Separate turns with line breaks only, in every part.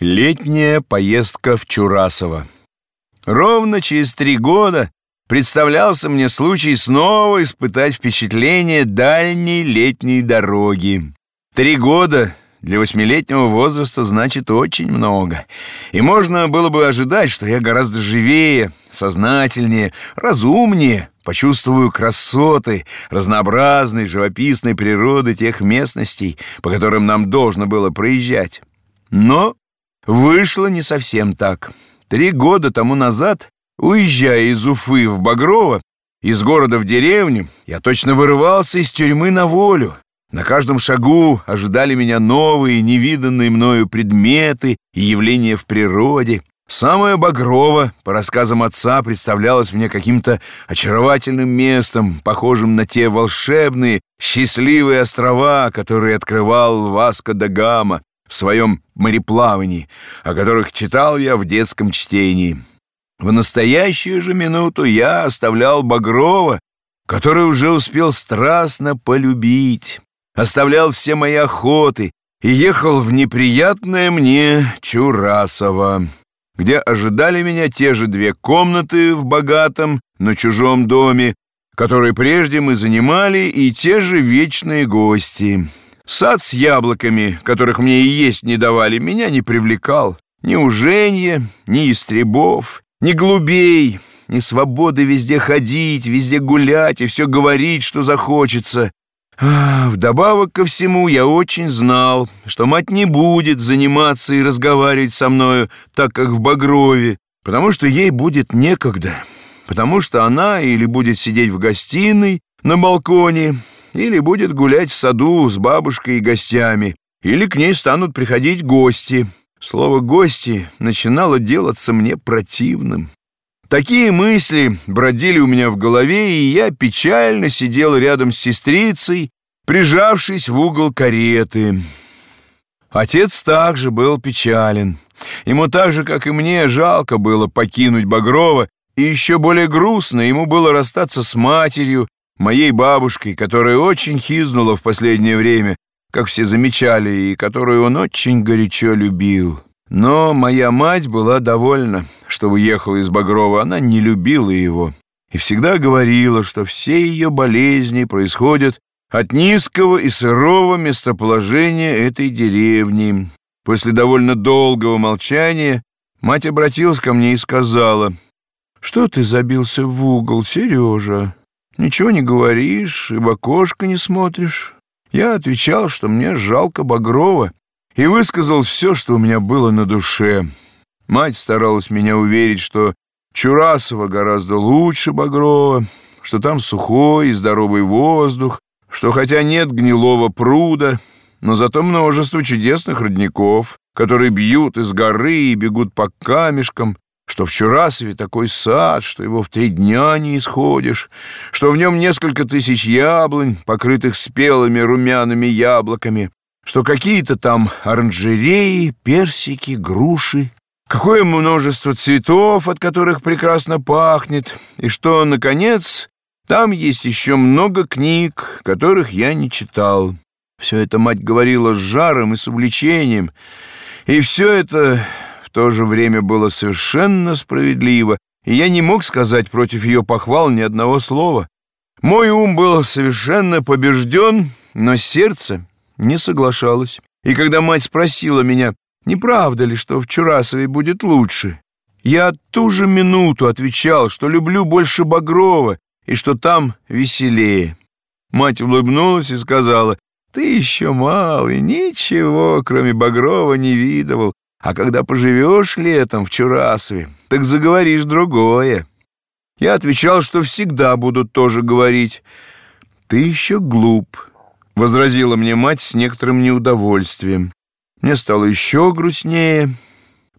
Летняя поездка в Чурасово. Ровно через три года представлялся мне случай снова испытать впечатление дальней летней дороги. Три года для восьмилетнего возраста значит очень много. И можно было бы ожидать, что я гораздо живее, сознательнее, разумнее почувствую красоты разнообразной живописной природы тех местностей, по которым нам должно было проезжать. Но Вышло не совсем так. Три года тому назад, уезжая из Уфы в Багрово, из города в деревню, я точно вырывался из тюрьмы на волю. На каждом шагу ожидали меня новые, невиданные мною предметы и явления в природе. Самое Багрово, по рассказам отца, представлялось мне каким-то очаровательным местом, похожим на те волшебные, счастливые острова, которые открывал Васко да Гама, в своем мореплавании, о которых читал я в детском чтении. В настоящую же минуту я оставлял Багрова, который уже успел страстно полюбить, оставлял все мои охоты и ехал в неприятное мне Чурасово, где ожидали меня те же две комнаты в богатом, но чужом доме, которые прежде мы занимали, и те же вечные гости — Сад с яблоками, которых мне и есть не давали, меня не привлекал. Ни уженья, ни истребов, ни глубей, ни свободы везде ходить, везде гулять и все говорить, что захочется. Вдобавок ко всему я очень знал, что мать не будет заниматься и разговаривать со мною так, как в Багрове, потому что ей будет некогда, потому что она или будет сидеть в гостиной на балконе, или будет гулять в саду с бабушкой и гостями, или к ней станут приходить гости. Слово «гости» начинало делаться мне противным. Такие мысли бродили у меня в голове, и я печально сидел рядом с сестрицей, прижавшись в угол кареты. Отец также был печален. Ему так же, как и мне, жалко было покинуть Багрова, и еще более грустно ему было расстаться с матерью, моей бабушкой, которая очень хизнула в последнее время, как все замечали, и которую он очень горячо любил. Но моя мать была довольна, что уехала из Багрова, она не любила его и всегда говорила, что все ее болезни происходят от низкого и сырого местоположения этой деревни. После довольно долгого молчания мать обратилась ко мне и сказала, «Что ты забился в угол, Сережа?» Ничего не говоришь и в окошко не смотришь. Я отвечал, что мне жалко Багрова, и высказал все, что у меня было на душе. Мать старалась меня уверить, что Чурасова гораздо лучше Багрова, что там сухой и здоровый воздух, что хотя нет гнилого пруда, но зато множество чудесных родников, которые бьют из горы и бегут по камешкам, что в Чурасове такой сад, что его в три дня не исходишь, что в нем несколько тысяч яблонь, покрытых спелыми румяными яблоками, что какие-то там оранжереи, персики, груши, какое множество цветов, от которых прекрасно пахнет, и что, наконец, там есть еще много книг, которых я не читал. Все это мать говорила с жаром и с увлечением, и все это то же время было совершенно справедливо, и я не мог сказать против ее похвал ни одного слова. Мой ум был совершенно побежден, но сердце не соглашалось. И когда мать спросила меня, не правда ли, что в Чурасове будет лучше, я ту же минуту отвечал, что люблю больше Багрова и что там веселее. Мать улыбнулась и сказала, «Ты еще малый, ничего, кроме Багрова, не видывал, а когда поживешь летом в Чурасове, так заговоришь другое. Я отвечал, что всегда буду тоже говорить. Ты еще глуп, возразила мне мать с некоторым неудовольствием. Мне стало еще грустнее.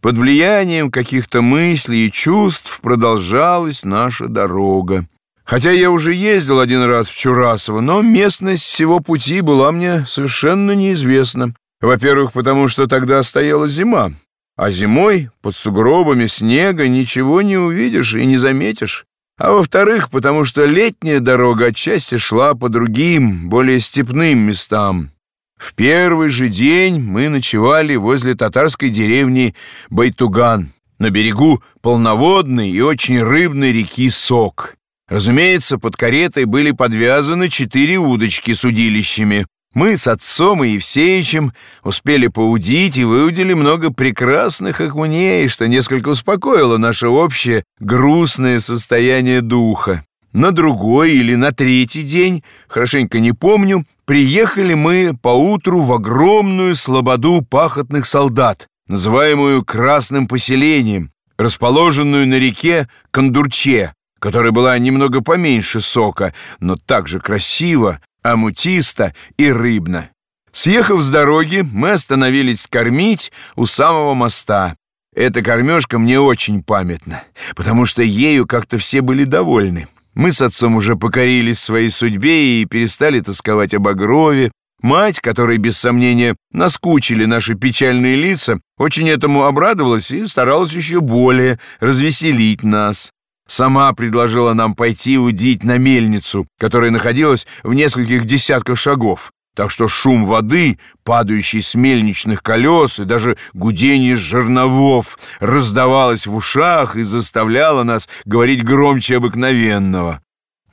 Под влиянием каких-то мыслей и чувств продолжалась наша дорога. Хотя я уже ездил один раз в Чурасово, но местность всего пути была мне совершенно неизвестна. Во-первых, потому что тогда стояла зима, а зимой под сугробами снега ничего не увидишь и не заметишь. А во-вторых, потому что летняя дорога отчасти шла по другим, более степным местам. В первый же день мы ночевали возле татарской деревни Байтуган на берегу полноводной и очень рыбной реки Сок. Разумеется, под каретой были подвязаны четыре удочки с удилищами. Мы с отцом и Евсеичем успели поудить и выудили много прекрасных окуней, что несколько успокоило наше общее грустное состояние духа. На другой или на третий день, хорошенько не помню, приехали мы поутру в огромную слободу пахотных солдат, называемую Красным поселением, расположенную на реке Кондурче, которая была немного поменьше сока, но также красиво, амутисто и рыбно. Съехав с дороги, мы остановились кормить у самого моста. Эта кормежка мне очень памятна, потому что ею как-то все были довольны. Мы с отцом уже покорились своей судьбе и перестали тосковать об Огрове. Мать, которой, без сомнения, наскучили наши печальные лица, очень этому обрадовалась и старалась еще более развеселить нас. Сама предложила нам пойти удить на мельницу, которая находилась в нескольких десятках шагов. Так что шум воды, падающий с мельничных колес и даже гудение жерновов раздавалось в ушах и заставляло нас говорить громче обыкновенного.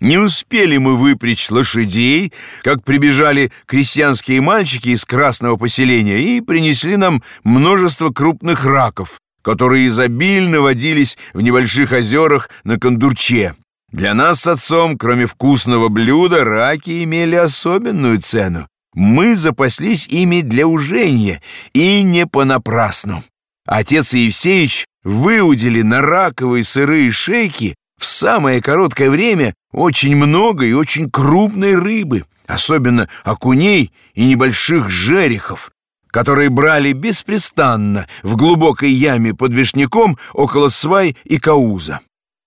Не успели мы выпрячь лошадей, как прибежали крестьянские мальчики из красного поселения и принесли нам множество крупных раков, которые изобильно водились в небольших озерах на Кондурче. Для нас с отцом, кроме вкусного блюда, раки имели особенную цену. Мы запаслись ими для ужения, и не понапрасну. Отец Евсеич выудили на раковые сырые шейки в самое короткое время очень много и очень крупной рыбы, особенно окуней и небольших жерехов, которые брали беспрестанно в глубокой яме под вишняком около свай и кауза.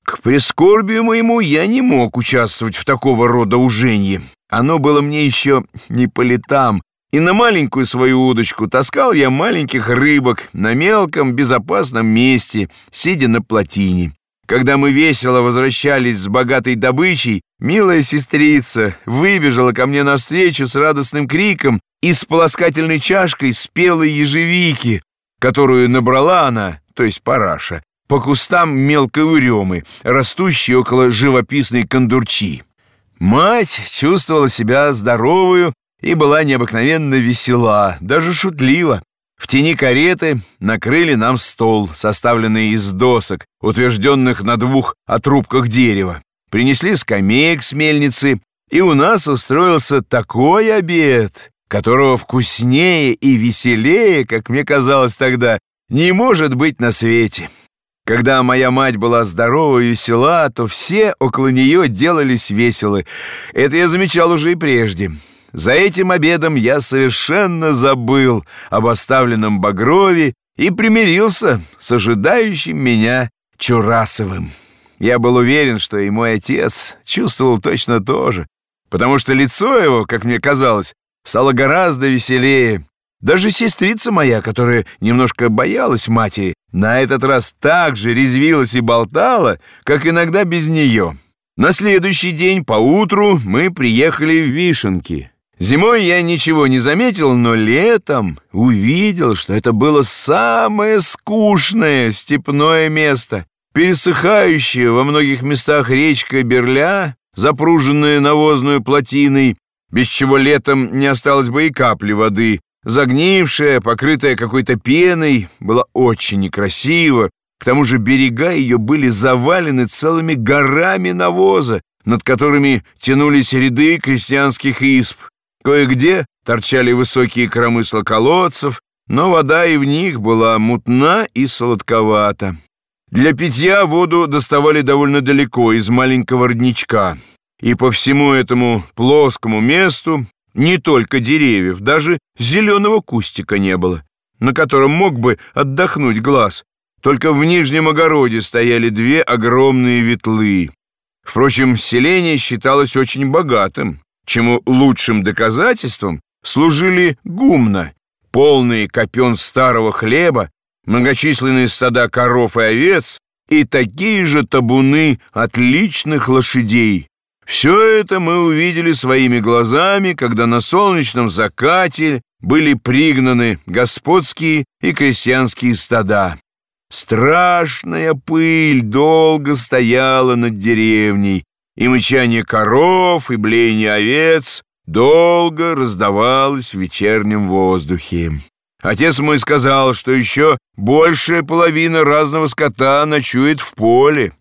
К прискорбию моему я не мог участвовать в такого рода уженье. Оно было мне еще не по летам, и на маленькую свою удочку таскал я маленьких рыбок на мелком безопасном месте, сидя на плотине. Когда мы весело возвращались с богатой добычей, милая сестрица выбежала ко мне навстречу с радостным криком и с полоскательной чашкой спелой ежевики, которую набрала она, то есть параша, по кустам мелкой уремы, растущей около живописной кондурчи. Мать чувствовала себя здоровую и была необыкновенно весела, даже шутлива. В тени кареты накрыли нам стол, составленный из досок, утвержденных на двух отрубках дерева. Принесли скамеек с мельницы, и у нас устроился такой обед, которого вкуснее и веселее, как мне казалось тогда, не может быть на свете. Когда моя мать была здорова и весела, то все около нее делались веселы. Это я замечал уже и прежде. За этим обедом я совершенно забыл об оставленном Багрове и примирился с ожидающим меня Чурасовым. Я был уверен, что и мой отец чувствовал точно то же, потому что лицо его, как мне казалось, стало гораздо веселее. Даже сестрица моя, которая немножко боялась матери, на этот раз так же резвилась и болтала, как иногда без нее. На следующий день поутру мы приехали в Вишенки. Зимой я ничего не заметил, но летом увидел, что это было самое скучное степное место, пересыхающая во многих местах речка Берля, запруженная навозную плотиной, без чего летом не осталось бы и капли воды, загнившая, покрытая какой-то пеной, была очень некрасиво. К тому же берега ее были завалены целыми горами навоза, над которыми тянулись ряды крестьянских исп. Кое-где торчали высокие кромысла колодцев, но вода и в них была мутна и сладковата. Для питья воду доставали довольно далеко, из маленького родничка. И по всему этому плоскому месту не только деревьев, даже зеленого кустика не было, на котором мог бы отдохнуть глаз. Только в нижнем огороде стояли две огромные ветлы. Впрочем, селение считалось очень богатым, чему лучшим доказательством служили гумна, полные копен старого хлеба, многочисленные стада коров и овец и такие же табуны отличных лошадей. Все это мы увидели своими глазами, когда на солнечном закате были пригнаны господские и крестьянские стада. Страшная пыль долго стояла над деревней, и мычание коров и блеяние овец долго раздавалось в вечернем воздухе. Отец мой сказал, что еще большая половина разного скота ночует в поле.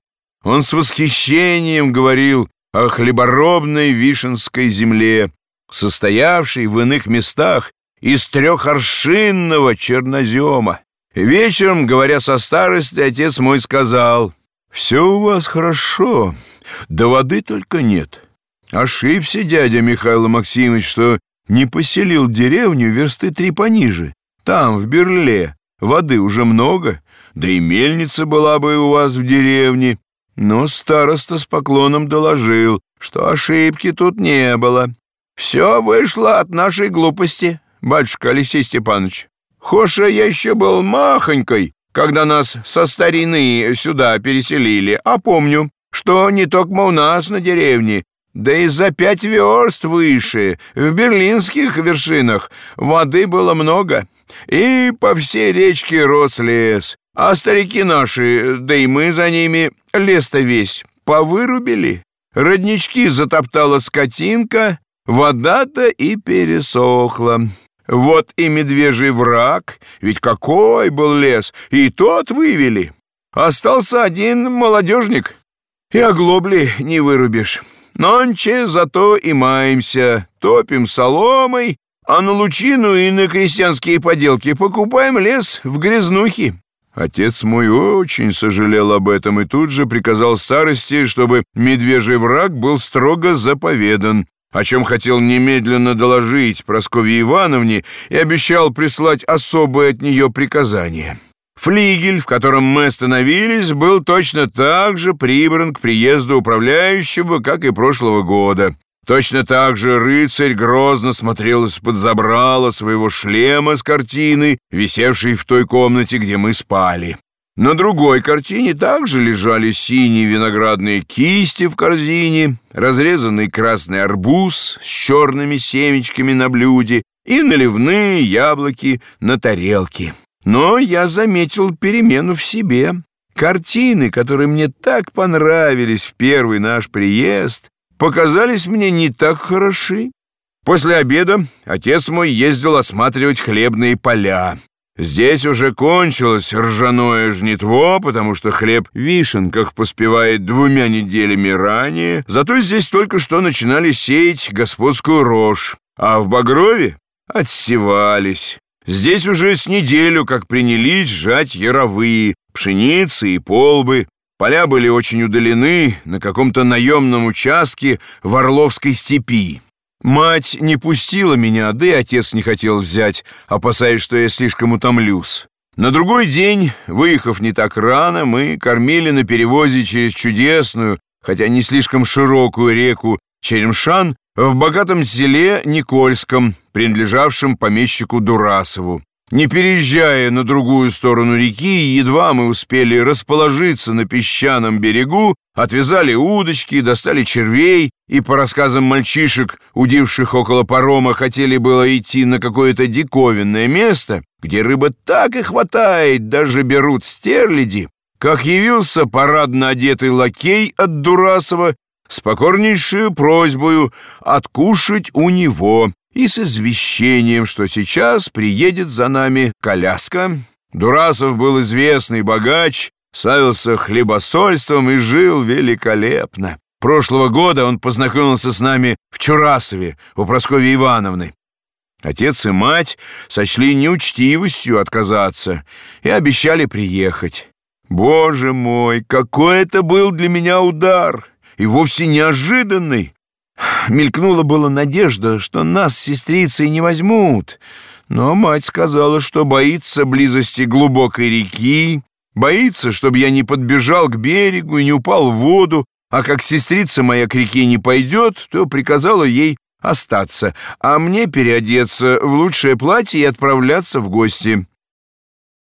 Он с восхищением говорил о хлеборобной вишенской земле, состоявшей в иных местах из трехоршинного чернозема. Вечером, говоря со старости, отец мой сказал, «Все у вас хорошо, да воды только нет». Ошибся дядя Михаил Максимович, что не поселил деревню версты три пониже. Там, в Берле, воды уже много, да и мельница была бы у вас в деревне. Но староста с поклоном доложил, что ошибки тут не было. Все вышло от нашей глупости, батюшка Алексей Степанович. Хоша я еще был махонькой, когда нас со старины сюда переселили, а помню, что не только у нас на деревне, да и за пять верст выше, в берлинских вершинах, воды было много, и по всей речке рос лес, а старики наши, да и мы за ними, лес-то весь повырубили. Роднички затоптала скотинка, вода-то и пересохла. Вот и медвежий враг, ведь какой был лес, и тот вывели. Остался один молодежник, и оглобли не вырубишь. Нонче зато и маемся, топим соломой, а на лучину и на крестьянские поделки покупаем лес в грязнухе. Отец мой очень сожалел об этом и тут же приказал старости, чтобы медвежий враг был строго заповедан, о чем хотел немедленно доложить Прасковье Ивановне и обещал прислать особое от нее приказание. Флигель, в котором мы остановились, был точно так же прибран к приезду управляющего, как и прошлого года. Точно так же рыцарь грозно смотрел из-под забрала своего шлема с картины, висевшей в той комнате, где мы спали. На другой картине также лежали синие виноградные кисти в корзине, разрезанный красный арбуз с черными семечками на блюде и наливные яблоки на тарелке. Но я заметил перемену в себе. Картины, которые мне так понравились в первый наш приезд, показались мне не так хороши. После обеда отец мой ездил осматривать хлебные поля. Здесь уже кончилось ржаное жнитво, потому что хлеб в вишенках поспевает двумя неделями ранее, зато здесь только что начинали сеять господскую рожь, а в Багрове отсевались. Здесь уже с неделю как принялись жать яровые, пшеницы и полбы. Поля были очень удалены на каком-то наемном участке в Орловской степи. Мать не пустила меня, да и отец не хотел взять, опасаясь, что я слишком утомлюсь. На другой день, выехав не так рано, мы кормили на перевозе через чудесную, хотя не слишком широкую реку Черемшан в богатом селе Никольском, принадлежавшем помещику Дурасову. Не переезжая на другую сторону реки, едва мы успели расположиться на песчаном берегу, отвязали удочки, достали червей, и, по рассказам мальчишек, удивших около парома, хотели было идти на какое-то диковинное место, где рыба так и хватает, даже берут стерляди, как явился парадно одетый лакей от Дурасова с покорнейшую просьбою откушать у него, и с извещением, что сейчас приедет за нами коляска. Дурасов был известный богач, славился хлебосольством и жил великолепно. Прошлого года он познакомился с нами в Чурасове у Прасковьи Ивановны. Отец и мать сочли неучтивостью отказаться и обещали приехать. Боже мой, какой это был для меня удар! И вовсе неожиданный. Мелькнула была надежда, что нас с сестрицей не возьмут, но мать сказала, что боится близости глубокой реки, боится, чтобы я не подбежал к берегу и не упал в воду, а как сестрица моя к реке не пойдет, то приказала ей остаться, а мне переодеться в лучшее платье и отправляться в гости.